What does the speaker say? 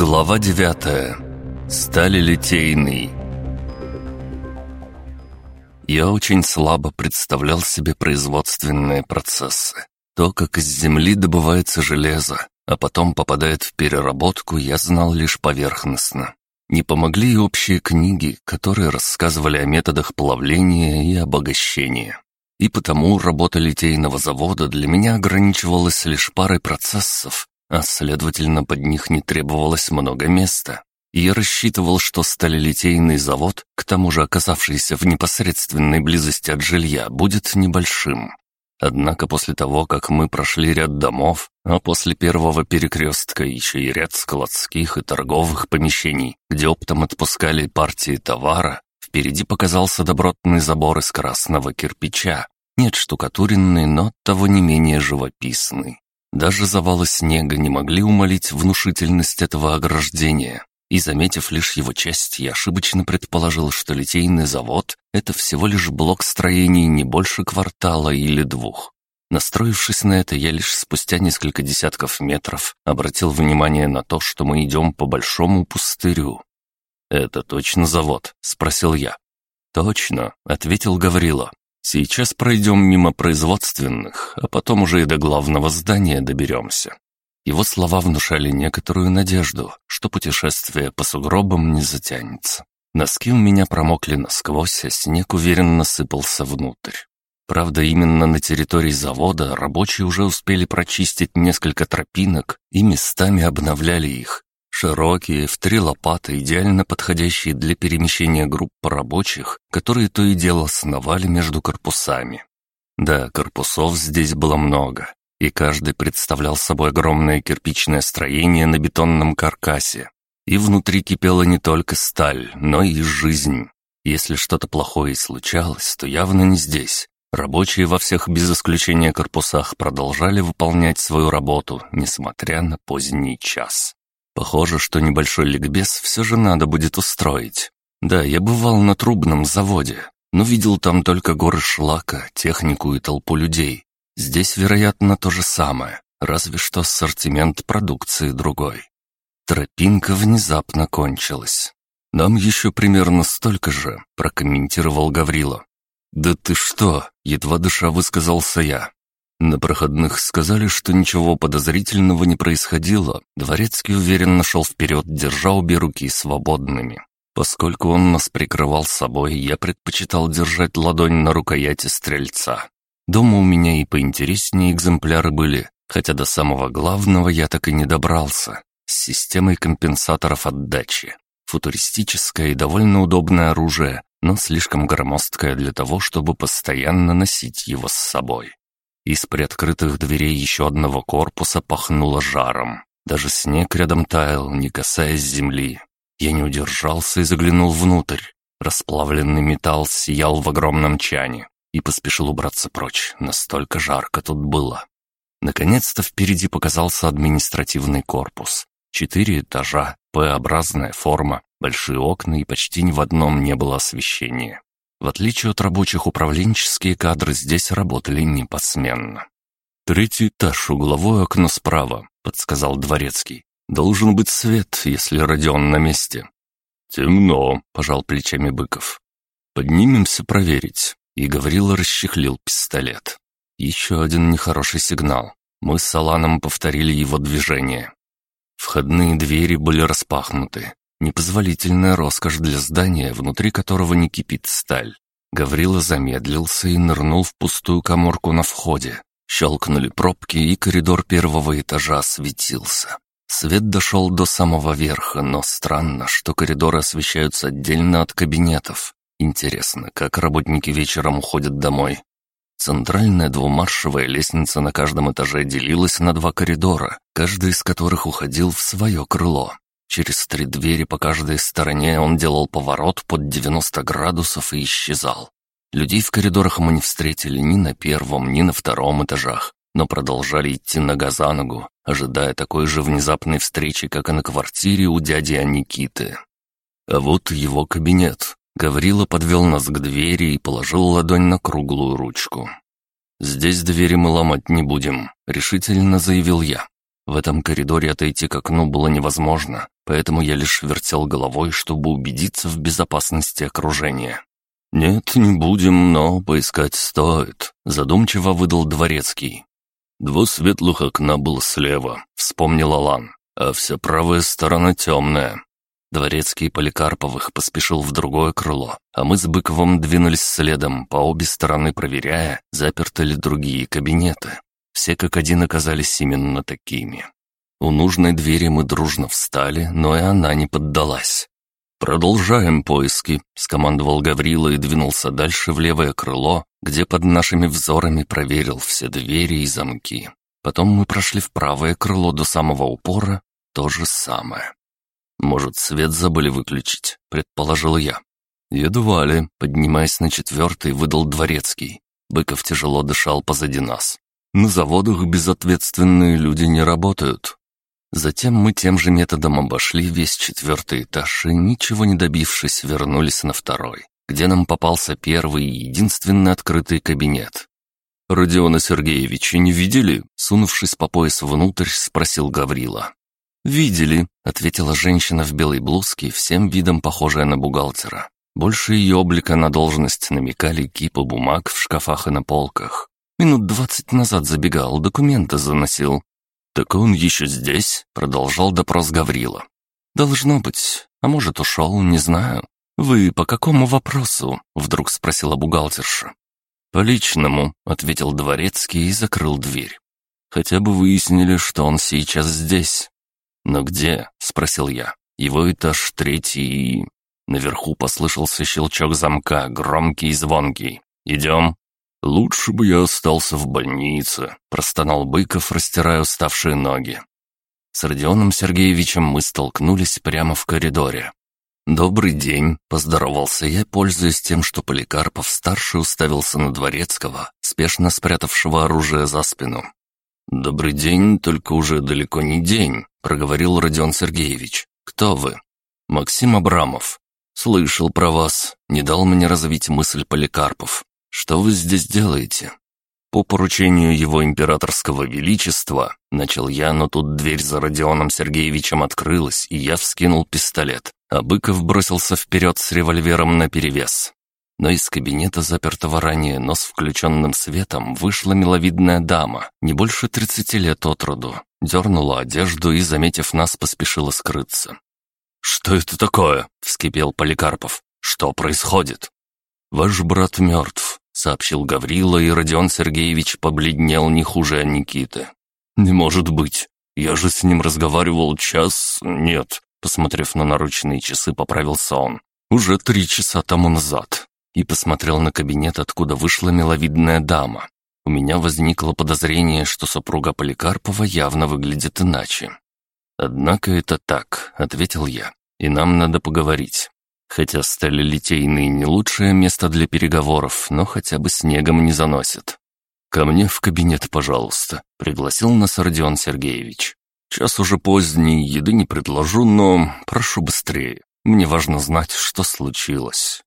Глава девятая. Стали литейный. Я очень слабо представлял себе производственные процессы. То, как из земли добывается железо, а потом попадает в переработку, я знал лишь поверхностно. Не помогли и общие книги, которые рассказывали о методах плавления и обогащения. И потому работа литейного завода для меня ограничивалась лишь парой процессов, а следовательно под них не требовалось много места. Я рассчитывал, что сталелитейный завод, к тому же оказавшийся в непосредственной близости от жилья, будет небольшим. Однако после того, как мы прошли ряд домов, а после первого перекрестка еще и ряд складских и торговых помещений, где оптом отпускали партии товара, впереди показался добротный забор из красного кирпича. Нет штукатуренный, но того не менее живописный. Даже завалы снега не могли умолить внушительность этого ограждения. И, заметив лишь его часть, я ошибочно предположил, что литейный завод — это всего лишь блок строений не больше квартала или двух. Настроившись на это, я лишь спустя несколько десятков метров обратил внимание на то, что мы идем по большому пустырю. «Это точно завод?» — спросил я. «Точно», — ответил Гаврила. «Сейчас пройдем мимо производственных, а потом уже и до главного здания доберемся. Его слова внушали некоторую надежду, что путешествие по сугробам не затянется. Носки у меня промокли насквозь, а снег уверенно сыпался внутрь. Правда, именно на территории завода рабочие уже успели прочистить несколько тропинок и местами обновляли их. Широкие, в три лопаты, идеально подходящие для перемещения групп рабочих, которые то и дело сновали между корпусами. Да, корпусов здесь было много, и каждый представлял собой огромное кирпичное строение на бетонном каркасе. И внутри кипела не только сталь, но и жизнь. Если что-то плохое случалось, то явно не здесь. Рабочие во всех без исключения корпусах продолжали выполнять свою работу, несмотря на поздний час. Похоже, что небольшой ликбез все же надо будет устроить. Да, я бывал на трубном заводе, но видел там только горы шлака, технику и толпу людей. Здесь, вероятно, то же самое, разве что ассортимент продукции другой. Тропинка внезапно кончилась. «Нам еще примерно столько же», — прокомментировал Гаврила. «Да ты что?» — едва дыша высказался я. На проходных сказали, что ничего подозрительного не происходило. Дворецкий уверенно шел вперед, держа обе руки свободными. Поскольку он нас прикрывал собой, я предпочитал держать ладонь на рукояти стрельца. Дома у меня и поинтереснее экземпляры были, хотя до самого главного я так и не добрался, с системой компенсаторов отдачи. Футуристическое и довольно удобное оружие, но слишком громоздкое для того, чтобы постоянно носить его с собой. Из приоткрытых дверей еще одного корпуса пахнуло жаром. Даже снег рядом таял, не касаясь земли. Я не удержался и заглянул внутрь. Расплавленный металл сиял в огромном чане и поспешил убраться прочь, настолько жарко тут было. Наконец-то впереди показался административный корпус. Четыре этажа, П-образная форма, большие окна и почти ни в одном не было освещения. В отличие от рабочих, управленческие кадры здесь работали не посменно. «Третий этаж, угловое окно справа», — подсказал Дворецкий. «Должен быть свет, если Родион на месте». «Темно», — пожал плечами Быков. «Поднимемся проверить». И Гаврила расчехлил пистолет. Еще один нехороший сигнал. Мы с Аланом повторили его движение. Входные двери были распахнуты. Непозволительная роскошь для здания, внутри которого не кипит сталь. Гаврила замедлился и нырнул в пустую коморку на входе. Щелкнули пробки, и коридор первого этажа осветился. Свет дошел до самого верха, но странно, что коридоры освещаются отдельно от кабинетов. Интересно, как работники вечером уходят домой? Центральная двумаршевая лестница на каждом этаже делилась на два коридора, каждый из которых уходил в свое крыло. Через три двери по каждой стороне он делал поворот под 90 градусов и исчезал. Людей в коридорах мы не встретили ни на первом, ни на втором этажах, но продолжали идти нога за ногу, ожидая такой же внезапной встречи, как и на квартире у дяди Аникиты. А вот его кабинет. Гаврила подвел нас к двери и положил ладонь на круглую ручку. «Здесь двери мы ломать не будем», — решительно заявил я. В этом коридоре отойти к окну было невозможно, поэтому я лишь вертел головой, чтобы убедиться в безопасности окружения. «Нет, не будем, но поискать стоит», — задумчиво выдал дворецкий. «Два светлых окна было слева», — вспомнил Алан, «а вся правая сторона темная». Дворецкий Поликарповых поспешил в другое крыло, а мы с Быковым двинулись следом, по обе стороны проверяя, заперты ли другие кабинеты. Все как один оказались именно такими. У нужной двери мы дружно встали, но и она не поддалась. «Продолжаем поиски», — скомандовал Гаврила и двинулся дальше в левое крыло, где под нашими взорами проверил все двери и замки. Потом мы прошли в правое крыло до самого упора, то же самое. «Может, свет забыли выключить?» — предположил я. «Едва ли», — поднимаясь на четвертый, выдал дворецкий. Быков тяжело дышал позади нас. На заводах безответственные люди не работают. Затем мы тем же методом обошли весь четвертый этаж и, ничего не добившись, вернулись на второй, где нам попался первый и единственный открытый кабинет. «Родиона Сергеевича не видели?» Сунувшись по пояс внутрь, спросил Гаврила. «Видели», — ответила женщина в белой блузке, всем видом похожая на бухгалтера. Больше ее облика на должность намекали кипы бумаг в шкафах и на полках. Минут двадцать назад забегал, документы заносил». «Так он еще здесь?» — продолжал допрос Гаврила. «Должно быть. А может, ушел, не знаю. Вы по какому вопросу?» — вдруг спросила бухгалтерша. «По личному», — ответил дворецкий и закрыл дверь. «Хотя бы выяснили, что он сейчас здесь». «Но где?» — спросил я. «Его этаж третий и...» Наверху послышался щелчок замка, громкий и звонкий. «Идем?» «Лучше бы я остался в больнице», — простонал Быков, растирая уставшие ноги. С Родионом Сергеевичем мы столкнулись прямо в коридоре. «Добрый день», — поздоровался я, пользуясь тем, что Поликарпов-старший уставился на Дворецкого, спешно спрятавшего оружие за спину. «Добрый день, только уже далеко не день», — проговорил Родион Сергеевич. «Кто вы?» «Максим Абрамов». «Слышал про вас», — не дал мне развить мысль Поликарпов. «Что вы здесь делаете?» «По поручению его императорского величества», — начал я, но тут дверь за Родионом Сергеевичем открылась, и я вскинул пистолет, а Быков бросился вперед с револьвером наперевес. Но из кабинета, запертого ранее, но с включенным светом, вышла миловидная дама, не больше тридцати лет от роду, дернула одежду и, заметив нас, поспешила скрыться. «Что это такое?» — вскипел Поликарпов. «Что происходит?» «Ваш брат мертв», — сообщил Гаврила, и Родион Сергеевич побледнел не хуже Никиты. «Не может быть. Я же с ним разговаривал час... Нет». Посмотрев на наручные часы, поправился он. «Уже три часа тому назад». И посмотрел на кабинет, откуда вышла миловидная дама. У меня возникло подозрение, что супруга Поликарпова явно выглядит иначе. «Однако это так», — ответил я, — «и нам надо поговорить. Хотя стали литейные не лучшее место для переговоров, но хотя бы снегом не заносит. «Ко мне в кабинет, пожалуйста», — пригласил нас Родион Сергеевич. «Час уже поздний, еды не предложу, но прошу быстрее. Мне важно знать, что случилось».